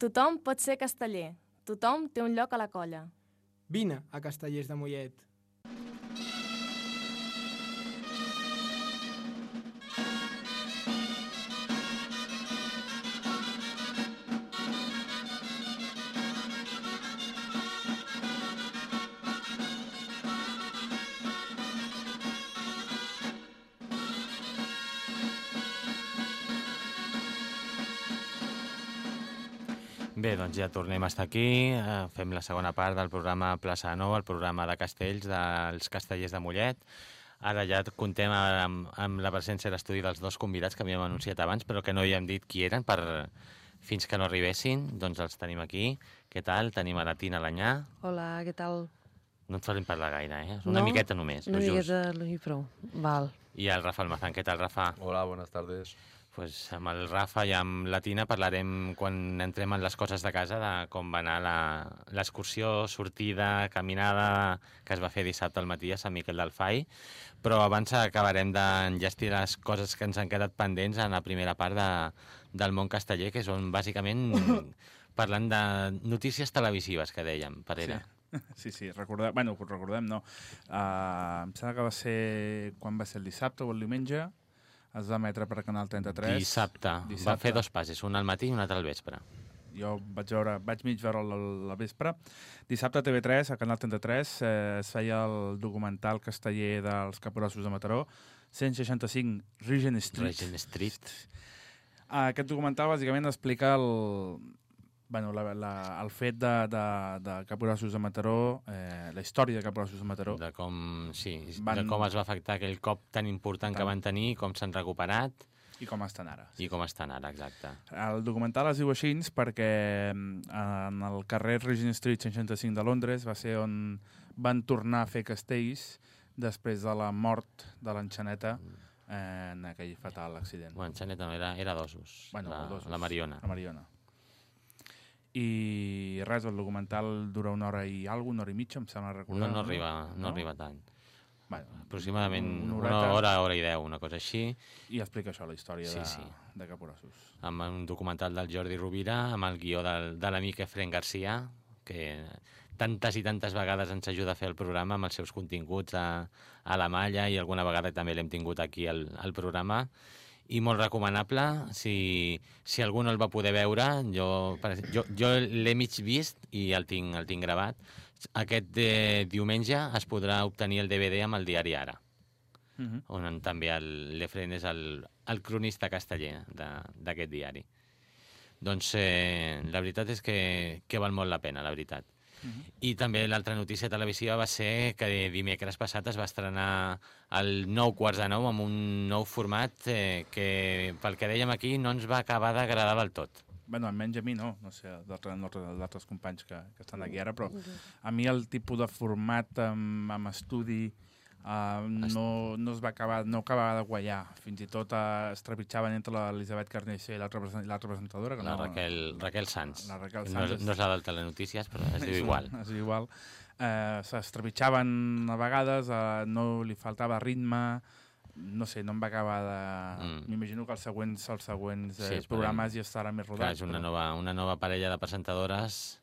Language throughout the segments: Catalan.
Tothom pot ser casteller. Tothom té un lloc a la colla. Vine a Castellers de Mollet. Bé, doncs ja tornem a estar aquí. Eh, fem la segona part del programa Plaça Nou, el programa de castells dels castellers de Mollet. Ara ja contem amb, amb la presència a l'estudi dels dos convidats que havíem anunciat abans, però que no hi hem dit qui eren per, fins que no arribessin. Doncs els tenim aquí. Què tal? Tenim a la Tina Lanyà. Hola, què tal? No ens solen parlar gaire, eh? Una No? miqueta només, Una lo just. miqueta i prou. Val. I el Rafa Almazán. Què tal, Rafa? Hola, buenas tardes. Pues amb el Rafa i amb la Tina parlarem quan entrem en les coses de casa de com va anar la- l'excursió, sortida, caminada que es va fer dissabte al matí a Sant Miquel del Fai, però abans acabarem d'enllestir les coses que ens han quedat pendents en la primera part de, del món casteller, que són bàsicament parlant de notícies televisives, que dèiem, per era. Sí, sí, recordem, bueno, recordem, no. Uh, em sembla que va ser, quan va ser el dissabte o el diumenge, es va emetre per Canal 33. Dissabte. Va Dissabte. fer dos passes, un al matí i un altre al vespre. Jo vaig, veure, vaig mig veure al vespre. Dissabte a TV3, a Canal 33, eh, es feia el documental casteller dels Caporossos de Mataró, 165 Regent Street. Regent Street. Aquest documental bàsicament explica el, bueno, la, la, el fet de, de, de Caporossos de Mataró, eh, la història de Caporossos de Mataró. De com, sí, Van- de com es va afectar aquell cop tan important que van tenir, com s'han recuperat i com estan ara. i com estan ara, exacte. El documental es diu així perquè mm, en el carrer Regent Street 165 de Londres va ser on van tornar a fer castells després de la mort de l'enxaneta eh, en aquell fatal accident. Bueno, Xaneta no, era, era d'Osos, Bueno, la, dos, la Mariona. La Mariona. I res, el documental dura una hora i alguna una hora i mitja, em sembla No, recordar. no, arriba, no, arriba tant. Bueno, Aproximadament una una horeta. hora, hora i deu, una cosa així, I explica això, la història Sí, de, sí. de Caporossos. amb un documental del Jordi Rovira, amb el guió del, de l'amic Efren Garcia, que tantes i tantes vegades ens ajuda a fer el programa amb els seus continguts a, a la malla i alguna vegada també l'hem tingut aquí al, al programa i molt recomanable si, si algú no el va poder veure jo, jo, jo l'he mig vist i el tinc, el tinc gravat aquest eh, diumenge es podrà obtenir el DVD amb el diari Ara Uh -huh. on també l'Efren és el, el cronista casteller de- d'aquest diari. Doncs eh, la veritat és que, que val molt la pena, la veritat. I també l'altra notícia televisiva va ser que dimecres passat es va estrenar el nou quarts de nou amb un nou format eh, que, pel que dèiem aquí, no ens va acabar d'agradar del tot. Bueno, almenys a mi no, no sé, d'altres d'altres companys que, que estan aquí ara, però a mi el tipus de format amb, amb estudi uh, no, no es va acabar, no acabava de guanyar. Fins i tot uh, es trepitjaven entre l'Elisabet Carnicer i l'altra presentadora. Que La no, Raquel, Raquel Sanz. La Raquel No, Sanz és- no és la del Telenotícies, però es diu igual. Es diu igual. Eh, S'estrepitjaven a vegades, eh, no li faltava ritme, no sé, no em va acabar de... Mm. M'imagino que els següents, els següents Sí, eh, esperem. programes ja estaran més Clar, rodats. és una però- nova, una nova parella de presentadores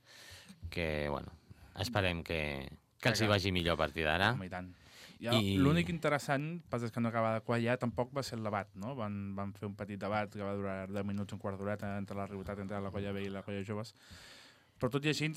que, bueno, esperem que, que els hi vagi millor a partir d'ara. I tant. Ja, I- L'únic interessant, pas és que no acaba de quallar, tampoc va ser el debat, no? Van, van fer un petit debat que va durar 10 minuts, un quart d'horeta, entre la rivalitat entre la colla vell i la colla joves. Però tot i així,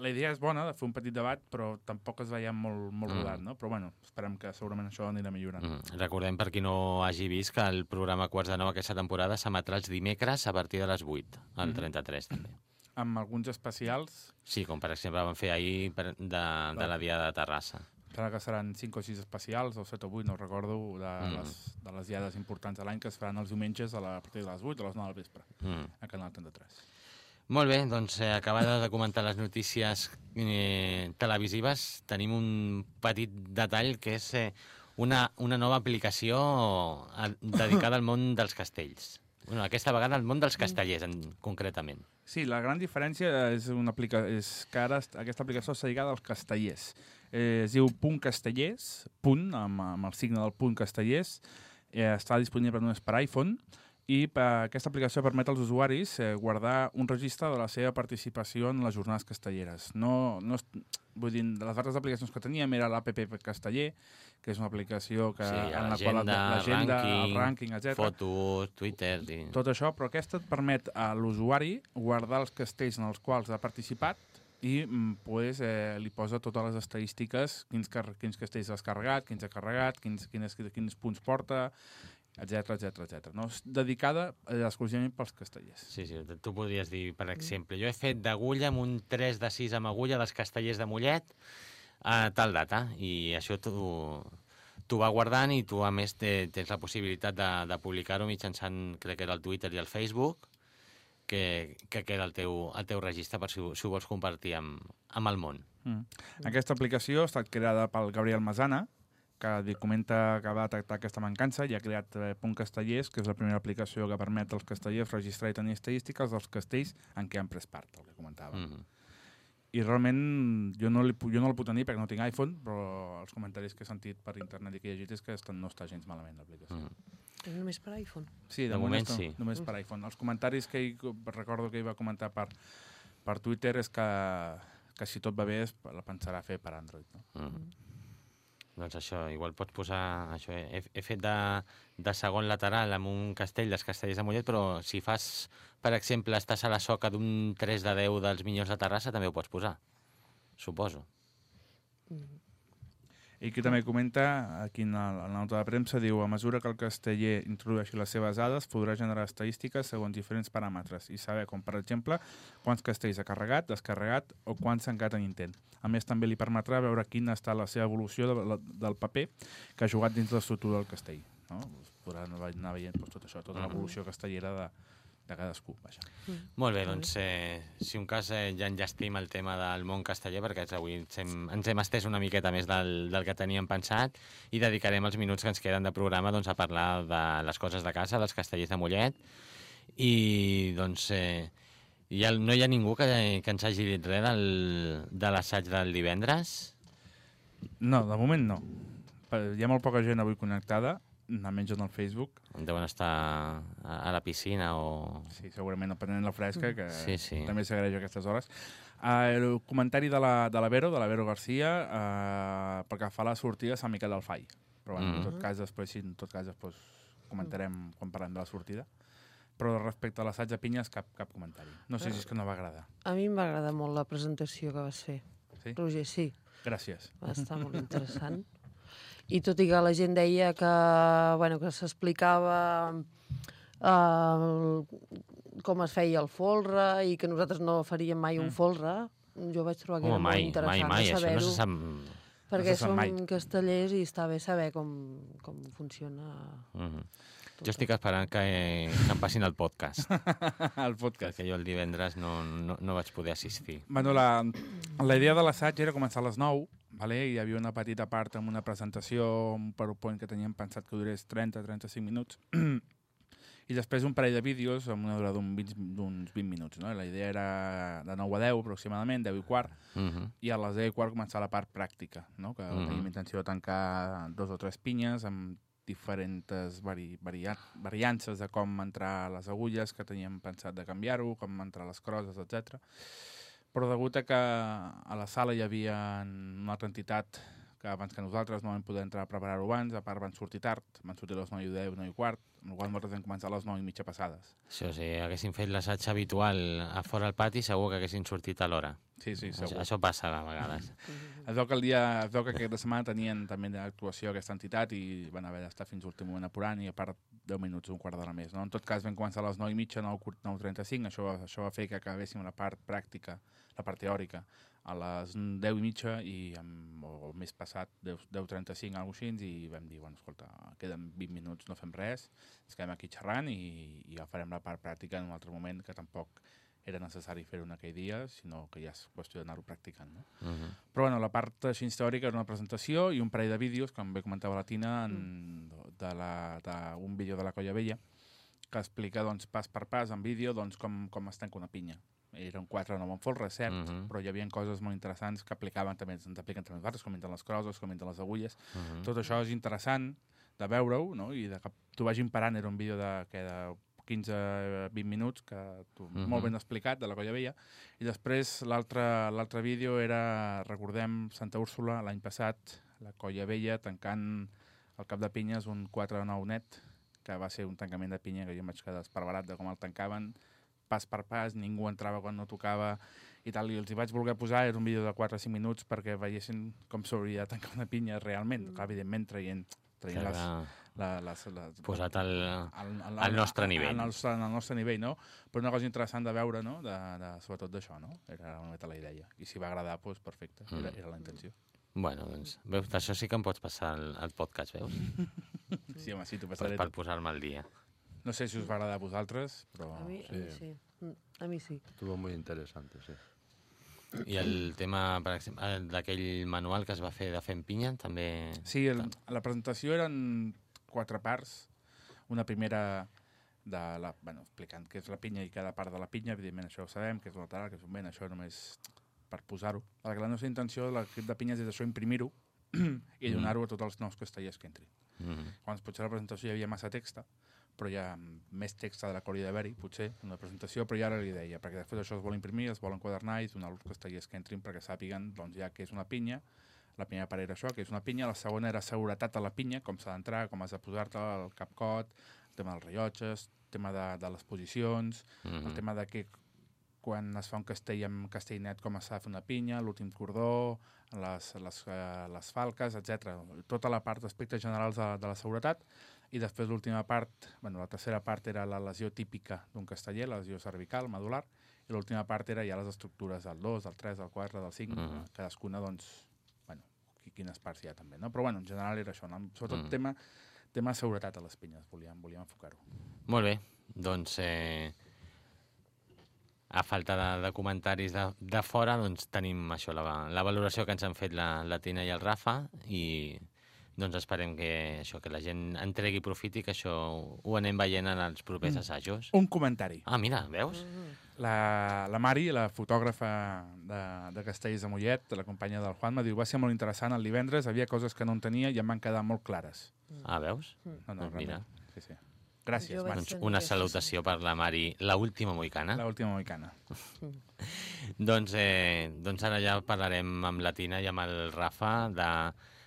la idea és bona de fer un petit debat, però tampoc es veia molt, molt Mm. rodat, no? Però bueno, esperem que segurament això anirà millorant. Mm. Recordem, per qui no hagi vist, que el programa Quarts de Nou aquesta temporada s'emetrà els dimecres a partir de les 8, al Mhm. 33 també. Amb alguns especials, Sí, com per exemple van fer ahir per, de, de la Diada de Terrassa. Em sembla que seran 5 o 6 especials, o 7 o 8, no recordo, de, Mm. les, de les diades importants de l'any que es faran els diumenges a, la, a partir de les 8 o les 9 del vespre, Mm. a Canal 33. Molt bé, doncs eh, acabades de comentar les notícies eh, televisives, tenim un petit detall que és eh, una, una nova aplicació a, dedicada al món dels castells. Bueno, aquesta vegada al món dels castellers, en, concretament. Sí, la gran diferència és, una aplica és que ara est- aquesta aplicació està lligada als castellers. Eh, es diu Punt Castellers, punt, amb, amb el signe del punt castellers, eh, està disponible només per iPhone i eh, aquesta aplicació permet als usuaris eh, guardar un registre de la seva participació en les jornades castelleres. No, no, vull dir, de les altres aplicacions que teníem era l'APP Casteller, que és una aplicació que, Sí, en la qual l'agenda, el rànquing, etc. Fotos, Twitter... I... Tot això, però aquesta et permet a l'usuari guardar els castells en els quals ha participat i mm, pues, eh, li posa totes les estadístiques, quins, car quins castells has carregat, quins ha carregat, quins, quins, quins punts porta, etc etc etc. No? És dedicada eh, exclusivament pels castellers. Sí, sí, tu podries dir, per exemple, jo he fet d'agulla amb un 3 de 6 amb agulla dels castellers de Mollet a tal data, i això t'ho t'ho va guardant i tu, a més, te, tens la possibilitat de, de publicar-ho mitjançant, crec que era el Twitter i el Facebook, que, que queda al teu, al teu registre per si, ho- si ho vols compartir amb, amb el món. Mm. Aquesta aplicació ha estat creada pel Gabriel Masana, que comenta que va detectar aquesta mancança i ha creat eh, Punt Castellers, que és la primera aplicació que permet als castellers registrar i tenir estadístiques dels castells en què han pres part, el que comentava. Mm. Mm. I realment jo no, li, jo no la puc tenir perquè no tinc iPhone, però els comentaris que he sentit per internet i que he llegit és que no està gens malament l'aplicació. Mm. És només per iPhone. Sí, de, De moment està, sí. Només per iPhone. Els comentaris que ell, recordo que ell va comentar per, per Twitter és que, que si tot va bé es, la pensarà fer per Android. No? Mm. Doncs això, igual pots posar... Això, he, he fet de, de segon lateral amb un castell dels castellers de Mollet, però si fas, per exemple, estàs a la soca d'un 3 de 10 dels Minyons de Terrassa, també ho pots posar. Suposo. I que també comenta, aquí en la, en la nota de premsa, diu a mesura que el casteller introdueixi les seves dades, podrà generar estadístiques segons diferents paràmetres i saber, com per exemple, quants castells ha carregat, descarregat o quants s'han quedat en intent. A més, també li permetrà veure quina està la seva evolució de, la, del paper que ha jugat dins l'estructura del castell. No? Podrà anar anar veient doncs, tot això, tota l'evolució castellera de, de cadascú. Vaja. Molt bé, doncs, eh, si un cas eh, ja enllestim el tema del món casteller, perquè avui ens hem, ens hem estès una miqueta més del, del que teníem pensat i dedicarem els minuts que ens queden de programa doncs, a parlar de les coses de casa, dels castellers de Mollet, i doncs eh, hi ha, no hi ha ningú que, que ens hagi dit res del, de l'assaig del divendres? No, de moment no. Per- Hi ha molt poca gent avui connectada, almenys en el Facebook. Deuen estar a, a la piscina o... Sí, segurament prenent la fresca, que Sí, sí. també s'agraeix a aquestes hores. Uh, el comentari de la, de la Vero, de la Vero Garcia, uh, perquè fa la sortida a Sant Miquel del Fai. Però bueno, Mm. en tot cas, després, sí, en tot cas, després comentarem quan parlem de la sortida. Però respecte a l'assaig de pinyes, cap, cap comentari. No sé si és que no va agradar. A mi em va agradar molt la presentació que vas fer. Sí? Roger, sí, Gràcies. va estar molt interessant. I tot i que la gent deia que, bueno, que s'explicava eh, com es feia el folre i que nosaltres no faríem mai un Mm. folre, jo vaig trobar que Home, era mai, molt interessant mai, mai, de això no se sap... perquè no se som mai. castellers i està bé saber com, com funciona Mm -hmm. tot Jo estic esperant que, que em passin el podcast, el podcast. perquè jo el divendres no, no, no vaig poder assistir. Bueno, la, la idea de l'assaig era començar a les 9, vale? hi havia una petita part amb una presentació, un PowerPoint que teníem pensat que durés 30-35 minuts, i després un parell de vídeos amb una durada d'un 20 d'uns 20 minuts. No? La idea era de 9 a 10 aproximadament, 10 i quart, Mm -hmm. i a les 10 i quart començar la part pràctica, no? que Mhm. teníem intenció de tancar dos o tres pinyes amb diferents vari, variat, variances de com entrar les agulles, que teníem pensat de canviar-ho, com entrar les crosses, etc. Però degut a que a la sala hi havia una altra entitat que abans que nosaltres no vam poder entrar a preparar-ho abans, a part van sortir tard, van sortir a les 9 i 10, 9 i quart, amb la qual nosaltres vam començar a les 9 i mitja passades. Això, si haguessin fet l'assaig habitual a fora al pati, segur que haguessin sortit a l'hora. Sí, sí, Això, segur. això passa a vegades. Es veu que el dia, es veu que aquesta setmana tenien també d'actuació aquesta entitat i van haver d'estar fins l'últim moment apurant i a part 10 minuts, un quart d'hora més. No? En tot cas vam començar a les 9 i mitja, 9, 9.35, això, això va fer que acabéssim la part pràctica, la part teòrica, a les 10 i mitja i amb, o mes passat 10, 10.35, alguna cosa així, i vam dir, bueno, escolta, queden 20 minuts, no fem res, ens quedem aquí xerrant i, i ja farem la part pràctica en un altre moment que tampoc era necessari fer-ho en aquell dia, sinó que ja és qüestió d'anar-ho practicant. No? Mm -hmm. Però bueno, la part així teòrica era una presentació i un parell de vídeos, com bé comentava la Tina, en, de la, de un vídeo de la Colla Vella, que explica doncs, pas per pas en vídeo doncs, com, com es tanca una pinya. Eren quatre no en folre, cert, Mhm. però hi havia coses molt interessants que aplicaven també, ens apliquen també nosaltres, com entren les crosses, com entren les agulles. Mm -hmm. Tot això és interessant de veure-ho, no? i de que tu vagin parant, era un vídeo de, que de 15-20 minuts, que tu, Mhm. molt ben explicat, de la Colla Vella. I després l'altre vídeo era, recordem, Santa Úrsula, l'any passat, la Colla Vella tancant el cap de pinyes un 4-9 net, que va ser un tancament de pinya que jo em vaig quedar esparverat de com el tancaven, pas per pas, ningú entrava quan no tocava i tal, i els hi vaig voler posar, era un vídeo de 4 o 5 minuts perquè veiessin com s'hauria de tancar una pinya realment, Mm. clar, evidentment traient, traient les, Era la, les, les, posat al... al, al, al nostre nivell. Al nostre, al nostre nivell, no? Però una cosa interessant de veure, no? De, de, sobretot d'això, no? Era una mica la idea. I si va agradar, doncs perfecte. Era, Mm. era la intenció. Bueno, doncs, veus, d'això sí que em pots passar el, el podcast, veus? Sí, home, sí, t'ho Per, passaré. per tot. posar-me al dia. No sé si us va agradar a vosaltres, però... A mi, a sí. mi sí. A mi sí. Estuvo muy interesante, sí. I el tema, per exemple, el d'aquell manual que es va fer de fent pinya, també... Sí, el, la presentació eren quatre parts. Una primera de la, bueno, explicant què és la pinya i cada part de la pinya, evidentment això ho sabem, que és un lateral, que és un vent, això només per posar-ho. La, la nostra intenció de l'equip de pinyes és això, imprimir-ho i donar-ho a tots els nous castellers que entrin. Mm -hmm. Quan potser a la presentació hi havia massa text, però hi ha més text de la que hauria d'haver-hi, potser, una presentació, però ja ara li deia, perquè després això es vol imprimir, es vol enquadernar i donar als castellers que entrin perquè sàpiguen doncs, ja que és una pinya, la primera part era això, que és una pinya, la segona era seguretat a la pinya, com s'ha d'entrar, com has de posar-te, el capcot, el tema dels rellotges, el tema de, de les posicions, Mm el -hmm. tema de que quan es fa un castell amb castellnet com s'ha de fer una pinya, l'últim cordó, les, les, eh, les falques, etc. Tota la part d'aspectes generals de, de la seguretat i després l'última part, bueno, la tercera part era la lesió típica d'un casteller, la lesió cervical, medular, i l'última part era ja les estructures del 2, del 3, del 4, del 5, Mhm. cadascuna, doncs, bueno, qui- quines parts hi ha també, no? Però, bueno, en general era això, no? sobretot Mm. tema, tema de seguretat a les pinyes, volíem, volíem enfocar-ho. Molt bé, doncs eh, a falta de, de comentaris de, de fora, doncs tenim això, la, la valoració que ens han fet la, la Tina i el Rafa i doncs esperem que això que la gent en tregui profit i que això ho anem veient en els propers Mm. assajos. Un comentari. Ah, mira, veus? La, la Mari, la fotògrafa de, de Castells de Mollet, la companya del Juanma, diu va ser molt interessant el divendres, havia coses que no entenia i em van quedar molt clares. Ah, veus? No, no, Doncs mira. Sí, sí. Gràcies, Mari. Doncs una salutació per la Mari, la última moicana. La última moicana. Doncs, eh, doncs ara ja parlarem amb la Tina i amb el Rafa de,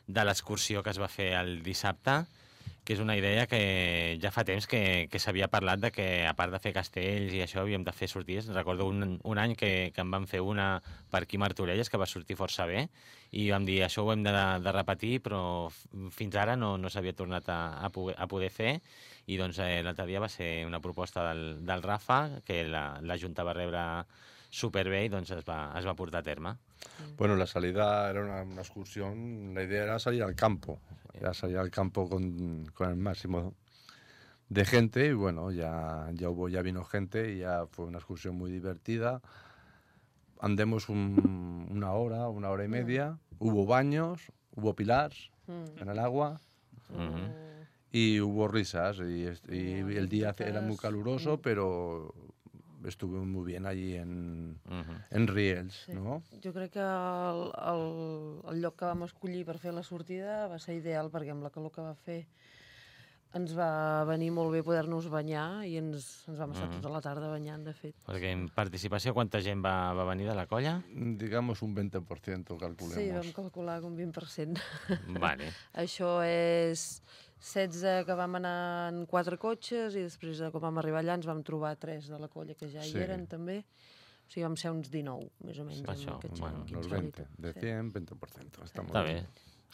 de l'excursió que es va fer el dissabte, que és una idea que ja fa temps que, que s'havia parlat de que, a part de fer castells i això, havíem de fer sortides. Recordo un, un any que, que en vam fer una per aquí Martorelles, que va sortir força bé, i vam dir, això ho hem de, de repetir, però fins ara no, no s'havia tornat a, a, poder, a poder fer, i doncs eh, l'altre dia va ser una proposta del, del Rafa, que la, la Junta va rebre superbé i doncs es va, es va portar a terme. Bueno, la salida era una, una excursión, la idea era salir al campo, era salir al campo con, con el máximo de gente y bueno, ya, ya hubo, ya vino gente y ya fue una excursión muy divertida. Andemos un- una hora, una hora y media, hubo baños, hubo pilars Mm. en el agua y hubo risas y, el día era muy caluroso, mm. pero estuve muy bien allí en, Mhm. en Riels, Sí. ¿no? Jo crec que el, el, el lloc que vam escollir per fer la sortida va ser ideal perquè amb la calor que va fer ens va venir molt bé poder-nos banyar i ens, ens vam estar Mhm. tota la tarda banyant, de fet. Perquè en participació, quanta gent va, va venir de la colla? Digamos un 20%, calculemos. Sí, vam calcular un 20%. Vale. Això és 16 que vam anar en quatre cotxes i després, de com vam arribar allà, ens vam trobar tres de la colla que ja Sí. hi eren, també. O sigui, vam ser uns 19, més o menys, Sí, això, bueno, ha 20. dit. De Sí. 100, 20%. Está muy Està bien. bé.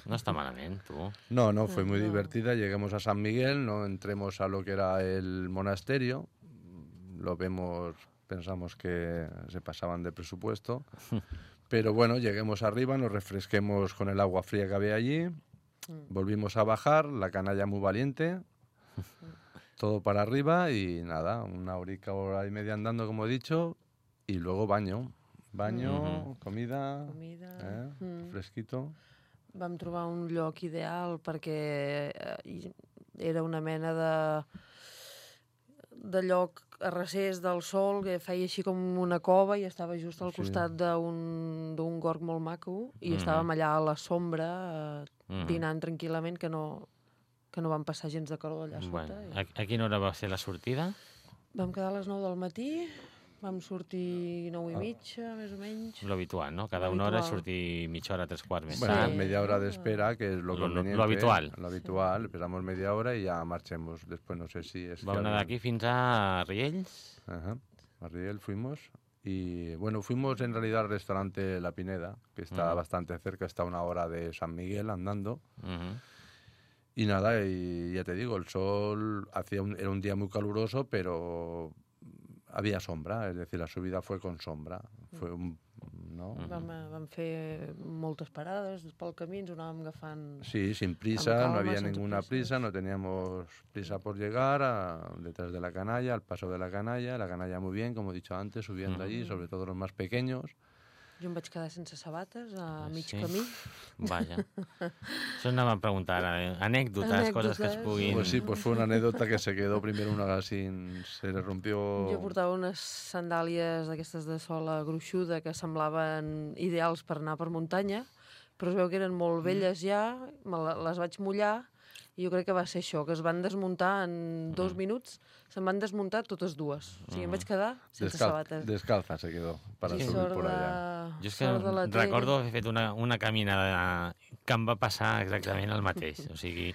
No està malament, tu. No, no, fue muy No. divertida. Llegamos a San Miguel, no entremos a lo que era el monasterio. Lo vemos, pensamos que se pasaban de presupuesto. Pero bueno, lleguemos arriba, nos refresquemos con el agua fría que había allí. Mm. Volvimos a bajar, la canalla muy valiente. Todo para arriba y nada, una horica, hora y media andando, como he dicho. Y luego baño. Baño, Ujú. comida, Comida... eh, Mm. fresquito. Vam trobar un lloc ideal perquè eh, era una mena de de lloc a recés del sol que feia així com una cova i estava just al Sí. costat d'un d'un gorg molt maco i Mhm. estàvem allà a la sombra eh, Mhm. dinant tranquil·lament que no, que no vam passar gens de calor allà Bueno, sota. a, a quina hora va ser la sortida? Vam quedar a les 9 del matí, vam sortir 9 i mitja, més o menys. Lo habitual, ¿no? Cada una hora sortir mitja hora, tres quarts més Bueno, tard. media hora de espera, que es lo, Lo- lo- lo conveniente. habitual. Lo habitual, esperamos media hora y ya marchemos. Después no sé si es... Va que anar d'aquí fins a Riells. Ajá. A Riel fuimos y bueno, fuimos en realidad al restaurante La Pineda, que está bastante cerca, está a una hora de San Miguel andando. Y nada, y ya te digo, el sol hacía un- era un día muy caluroso, pero había sombra, es decir, la subida fue con sombra. Fue un, ¿no? Vam, vam fer moltes parades pel camí, ens ho anàvem agafant... Sí, sin prisa, calma, no había sin ninguna prisas. prisa, no teníamos prisa por llegar a- detrás de la canalla, al paso de la canalla, la canalla muy bien, como he dicho antes, subiendo allí, sobre todo los más pequeños. Jo em vaig quedar sense sabates a mig Sí. camí. Vaja. Això anàvem a preguntar ara. eh? Anècdotes, coses que es Anècdotes. puguin... Pues sí, pues fue una anécdota que se quedó primero una sin, se le rompió. Jo portava unes sandàlies d'aquestes de sola gruixuda que semblaven ideals per anar per muntanya, però es veu que eren molt velles ja, me les vaig mullar i jo crec que va ser això, que es van desmuntar en dos minuts, se'n van desmuntar totes dues. O sigui, em vaig quedar sense Descal- sabates. descalza se quedó para I subir por allá. de, Jo és que recordo haver fet una, una caminada que em va passar exactament el mateix. O sigui,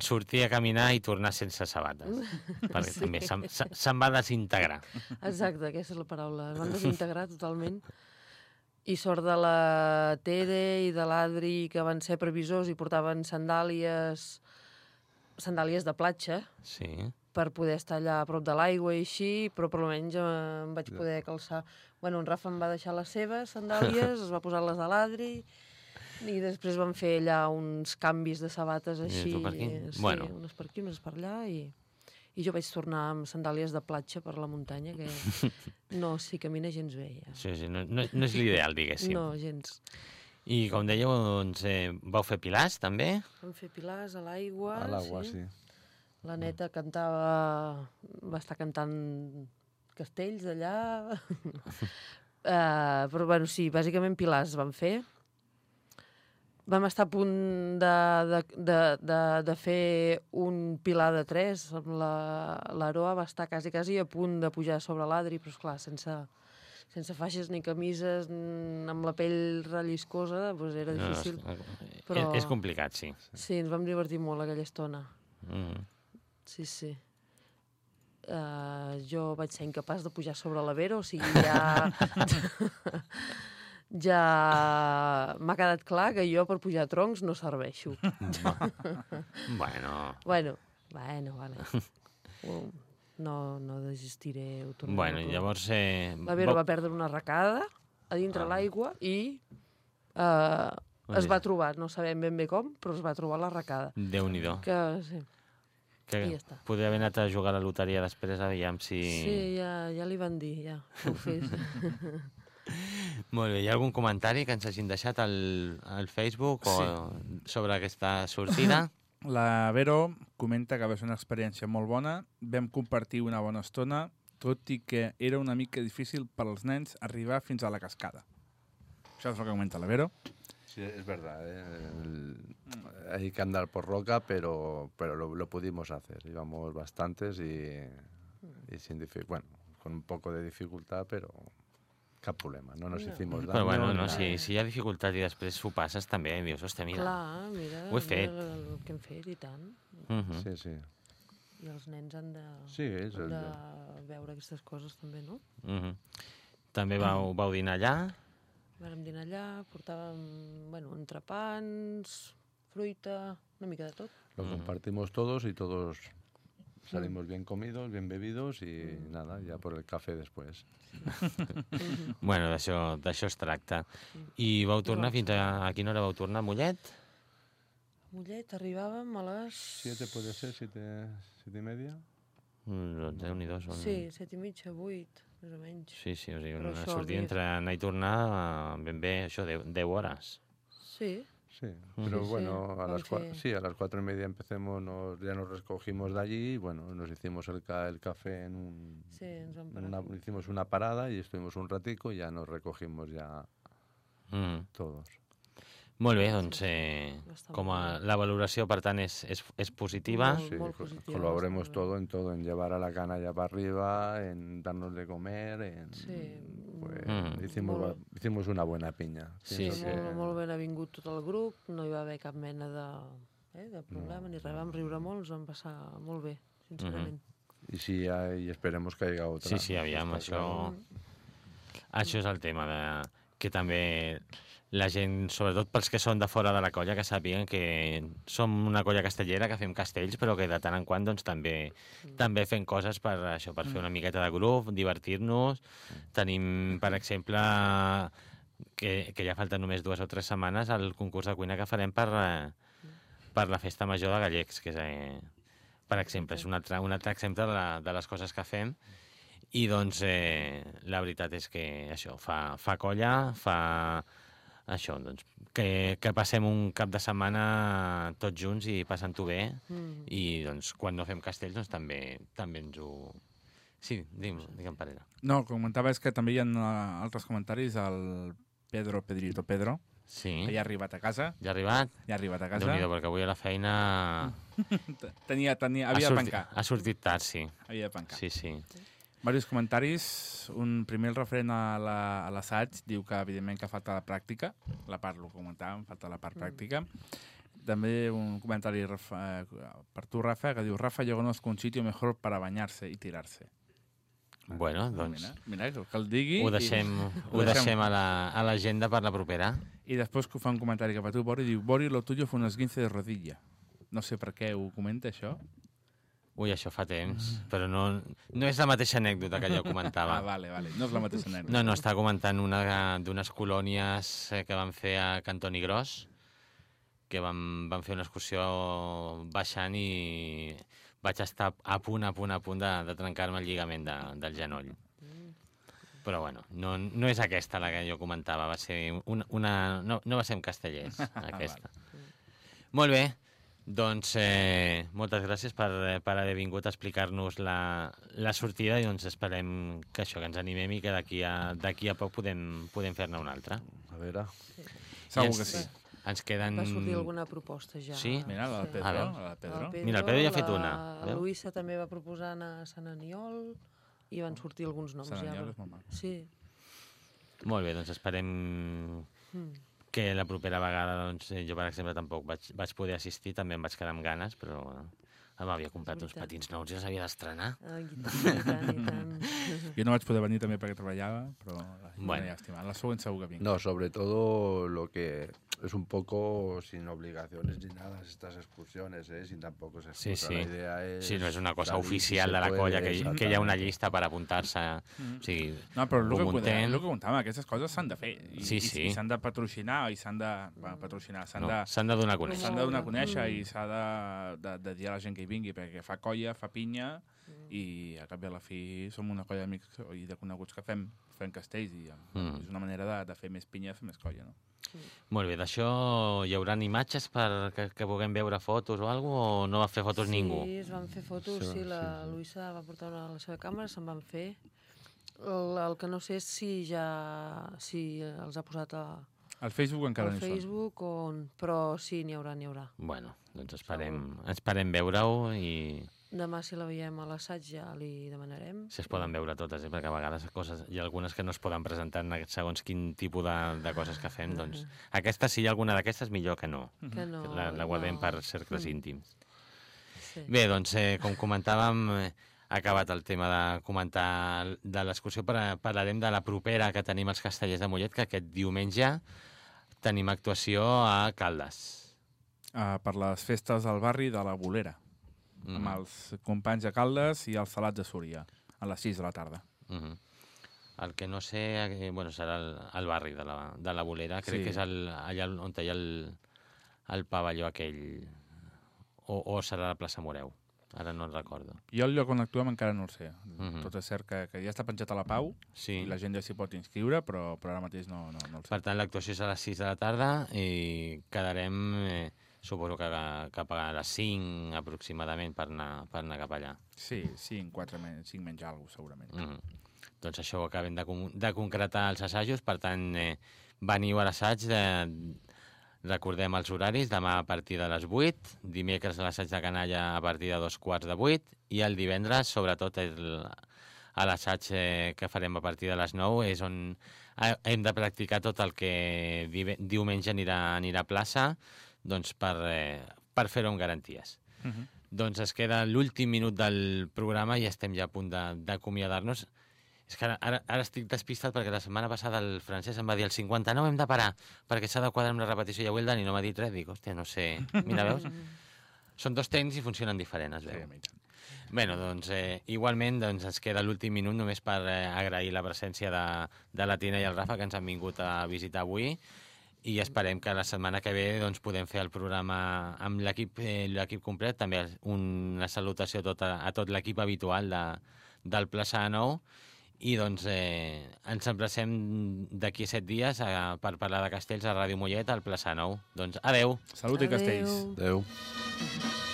sortir a caminar i tornar sense sabates. Perquè Sí. també se'm, se- se'm va desintegrar. Exacte, aquesta és la paraula. Es van desintegrar totalment. I sort de la Tere i de l'Adri, que van ser previsors i portaven sandàlies sandàlies de platja Sí. per poder estar allà a prop de l'aigua i així, però per almenys eh, em vaig poder calçar. Bueno, en Rafa em va deixar les seves sandàlies, es va posar les de l'Adri, i després van fer allà uns canvis de sabates així. tu per aquí? eh, Sí, Bueno. unes per aquí, unes per allà, i, i jo vaig tornar amb sandàlies de platja per la muntanya, que no s'hi camina gens bé, ja. Sí, sí, no, no, no és l'ideal, diguéssim. No, gens. I com dèieu, doncs, eh, vau fer pilars, també? Vam fer pilars a l'aigua. Al agua, sí. La neta cantava... va estar cantant castells allà. uh, però, bueno, sí, bàsicament pilars vam fer. Vam estar a punt de, de, de, de, de fer un pilar de tres. Amb la- L'Aroa va estar quasi, quasi a punt de pujar sobre l'Adri, però, esclar, sense, sense faixes ni camises, amb la pell relliscosa, doncs era No, difícil. és, eh, però- és complicat, sí. Sí, ens vam divertir molt aquella estona. Mm. Sí, sí. Uh, jo vaig ser incapaç de pujar sobre la Vero, o sigui, ja... ja m'ha quedat clar que jo per pujar troncs no serveixo. Bueno, bueno, bueno, vale. Uh, No, no desistiré. Ho bueno a llavors... Eh, La Vero vau- va perdre una arracada a dintre Ah. l'aigua i uh, es va trobar, no sabem ben bé com, però es va trobar l'arracada. Déu-n'hi-do. Que, sí, Que i ja està. podria haver anat a jugar a la loteria després, aviam si... sí ja, ja li van dir, ja, que ho fes. Molt bé, hi ha algun comentari que ens hagin deixat al, al Facebook o sobre aquesta sortida? La Vero comenta que va ser una experiència molt bona, vam compartir una bona estona, tot i que era una mica difícil per als nens arribar fins a la cascada. Això és el que comenta la Vero. Sí, es verdad. ¿eh? Hay que andar por roca, pero, pero lo, lo pudimos hacer. Íbamos bastantes y, y sin bueno, con un poco de dificultad, pero cap problema. No nos hicimos daño. Però bueno, no, si, si hi ha dificultat i després ho passes també, i dius, hòstia, mira... Clar, mira, Ho he fet. mira el que hem fet i tant. Uh -huh. Sí, sí. I els nens han de, Sí, és han el- de veure aquestes coses també, no? Uh -huh. També vau, vau dinar allà? Vàrem dinar allà, portàvem, bueno, entrepans, fruita, una mica de tot. Lo compartimos todos y todos salimos bien comidos, bien bebidos y nada, ya por el café después. Bueno, d'això d'això es tracta. I vau tornar fins a... A quina hora vau tornar? A Mollet? Mollet, arribàvem a les... ¿Siete puede ser? ¿Siete, siete y media? Mm, Doncs Déu-n'hi-do. Són... Sí, set i mitja, vuit, més o menys. Sí, sí, o sigui, una sortida entre anar i tornar, eh, ben bé, això, 10, 10 hores. Sí, Sí, pero Sí, sí, bueno, a las, cua- once. sí, a las cuatro y media empecemos, nos, ya nos recogimos de allí y bueno, nos hicimos el, ca- el café en un... sí, en una- hicimos una parada y estuvimos un ratico y ya nos recogimos ya Mm. todos. Molt bé, doncs eh, com a, la valoració, per tant, és, és, és positiva. Molt, Sí, molt positiva, colaboremos todo en todo, en llevar a la canalla para arriba, en darnos de comer, en... Sí, pues, Mm. hicimos, molt- hicimos una buena piña. Sí, sí. que- Molt, molt ben avingut tot el grup, no hi va haver cap mena de, eh, de problema ni res, vam riure molt, ens vam passar molt bé, sincerament. Y sí, hay- y esperemos que haya otra. Sí, sí, aviam, això... claro. Això és el tema, de, que també la gent, sobretot pels que són de fora de la colla, que sàpiguen que som una colla castellera, que fem castells, però que de tant en quant doncs, també, també fem coses per això, per fer una miqueta de grup, divertir-nos. Tenim, per exemple, que, que ja falten només dues o tres setmanes, el concurs de cuina que farem per, eh, per la festa major de Gallecs, que és, eh, per exemple, és un altre, un altre exemple de, la, de les coses que fem. I doncs eh, la veritat és que això, fa, fa colla, fa això, doncs, que, que passem un cap de setmana tots junts i passant-ho bé Mm. i doncs quan no fem castells doncs també, també ens ho... Sí, digue'm, digue'm Parera. No, comentava és que també hi ha uh, altres comentaris. El Pedro Pedrito Pedro, Sí, que ja ha arribat a casa. ja ha arribat? Ja ha arribat a déu casa. nhi perquè avui a la feina Tenia, tenia, ha, havia de sortit, pencar. ha sortit tard, sí. Havia de pencar. Sí, sí. Varios comentaris. Un primer el referent a la- a l'assaig diu que evidentment que falta la pràctica. La part, el comentàvem, falta la part pràctica. També un comentari Rafa, eh, per tu, Rafa, que diu Rafa, yo conozco un sitio mejor para bañarse y tirarse. Bueno, doncs Mira, mira que el digui. ho deixem, i- ho deixem a la- a l'agenda per la propera. I després que fa un comentari cap a tu, Bori, diu Bori, lo tuyo fue un esguince de rodilla. No sé per què ho comenta, això. Ui, això fa temps, però no, no és la mateixa anècdota que jo comentava. Ah, vale, vale. No és la mateixa anècdota. No, no, està comentant una d'unes colònies eh, que van fer a Cantoni Gros, que van, van fer una excursió baixant i vaig estar a punt, a punt, a punt de, de trencar-me el lligament de, del genoll. Però bueno, no, no és aquesta la que jo comentava, va ser una... una no, no va ser en castellers, aquesta. Molt bé, doncs eh, moltes gràcies per, eh, per haver vingut a explicar-nos la, la sortida i doncs esperem que això, que ens animem i que d'aquí a, d'aquí a poc podem, podem fer-ne una altra. A ver, ah. Segur I que ens, sí. Ens queden... Va sortir alguna proposta ja. Sí? Mira, la del Pedro. A veure. la del Pedro. Mira, el Pedro ja ha fet la- una, La veu? Luisa també va proposar anar a Sant Aniol i van sortir alguns noms Sant ja. Aniol és molt maco. Sí. Molt bé, doncs esperem Mm. Que la propera vegada, doncs, eh, jo per exemple tampoc vaig, vaig poder assistir, també em vaig quedar amb ganes, però eh, m'havia comprat uns patins nous i els havia d'estrenar. Ah, I tant, i tant, i tant. Jo no vaig poder venir també perquè treballava, però la, Bueno. bueno. llàstima. La següent segur que vinc. No, sobre todo lo que es un poco sin obligaciones ni nada estas excursiones, ¿eh? sin tampoco se Sí, sí. La idea es Sí, no és una cosa si oficial de la puede, colla, que, que hi ha una llista per apuntar-se. Mm. O sigui, No, però el que, muntem. el que comentàvem, aquestes coses s'han de fer. I, Sí, sí. I s'han de patrocinar, i s'han de... Bueno, patrocinar, s'han no, de... s'han de donar a conèixer. S'han de donar a Mm. conèixer i s'ha de, de, de dir a la gent que hi vingui, perquè fa colla, fa pinya, Mm. i a cap i a la fi som una colla d'amics i de coneguts que fem, fem castells, i Mm. és una manera de, de fer més pinya, fer més colla, no? Molt bé, d'això hi haurà imatges per que, que puguem veure fotos o alguna o no va fer fotos ningú? Sí, es van fer fotos, Sí, sí, la sí, sí. Luisa va portar una la seva càmera, se'n van fer. El, el que no sé és si ja si els ha posat a, Al Facebook encara al no hi són. Facebook, o, on, però sí, n'hi haurà, n'hi haurà. Bueno, doncs esperem, esperem veure-ho i Demà, si la veiem a l'assaig, ja li demanarem. si es poden veure totes, eh? perquè a vegades coses, hi ha algunes que no es poden presentar en aquest- segons quin tipus de, de coses que fem. Doncs aquesta, si hi ha alguna d'aquestes, millor que no. Que no, La, la guardem no. per cercles Mm. íntims. Sí. Bé, doncs, eh, com comentàvem, eh, ha acabat el tema de comentar de l'excursió, parlarem de la propera que tenim als Castellers de Mollet, que aquest diumenge tenim actuació a Caldes. Uh, per les festes del barri de la Bolera, Mm amb els companys de Caldes i els salats de Súria, a les 6 de la tarda. -hmm. El que no sé, eh, bueno, serà el, el barri de la, de la Bolera, crec Sí. que és el, allà on hi ha el, el pavelló aquell, o, o serà la plaça Moreu, ara no el recordo. Jo el lloc on actuem encara no el sé. Mhm. Tot és cert que, que ja està penjat a la Pau Sí. i la gent ja s'hi pot inscriure, però, però ara mateix no, no, no el sé. Per tant, l'actuació és a les 6 de la tarda i quedarem, eh, suposo que cap a les 5 aproximadament per anar, per anar cap allà. Sí, 5, 4, 5 menys alguna cosa, segurament. Mm. Doncs això ho acabem de, de concretar els assajos, per tant, eh, veniu a l'assaig de, Recordem els horaris, demà a partir de les 8, dimecres a l'assaig de canalla a partir de dos quarts de 8 i el divendres, sobretot, el, a l'assaig eh, que farem a partir de les 9 és on eh, hem de practicar tot el que diumenge anirà, anirà a plaça doncs per, eh, per fer-ho amb garanties. Uh -huh. Doncs es queda l'últim minut del programa i estem ja a punt de- d'acomiadar-nos. És que ara, ara, ara estic despistat perquè la setmana passada el francès em va dir el 59 hem de parar perquè s'ha de quadrar amb la repetició i avui el Dani no m'ha dit res. Dic, hòstia, no sé. Mira, veus? Són dos tècnics i funcionen diferent, es Sí, veu. a tant. Bueno, doncs, eh, igualment doncs, ens queda l'últim minut només per eh, agrair la presència de, de la Tina i el Rafa que ens han vingut a visitar avui i esperem que la setmana que ve doncs, podem fer el programa amb l'equip eh, l'equip complet, també una salutació a tot, a tot l'equip habitual de, del Plaça Nou i doncs eh, ens emplacem d'aquí set dies a, per parlar de castells a Ràdio Mollet al Plaça Nou. Doncs adeu! Salut i castells. Adéu. Adéu.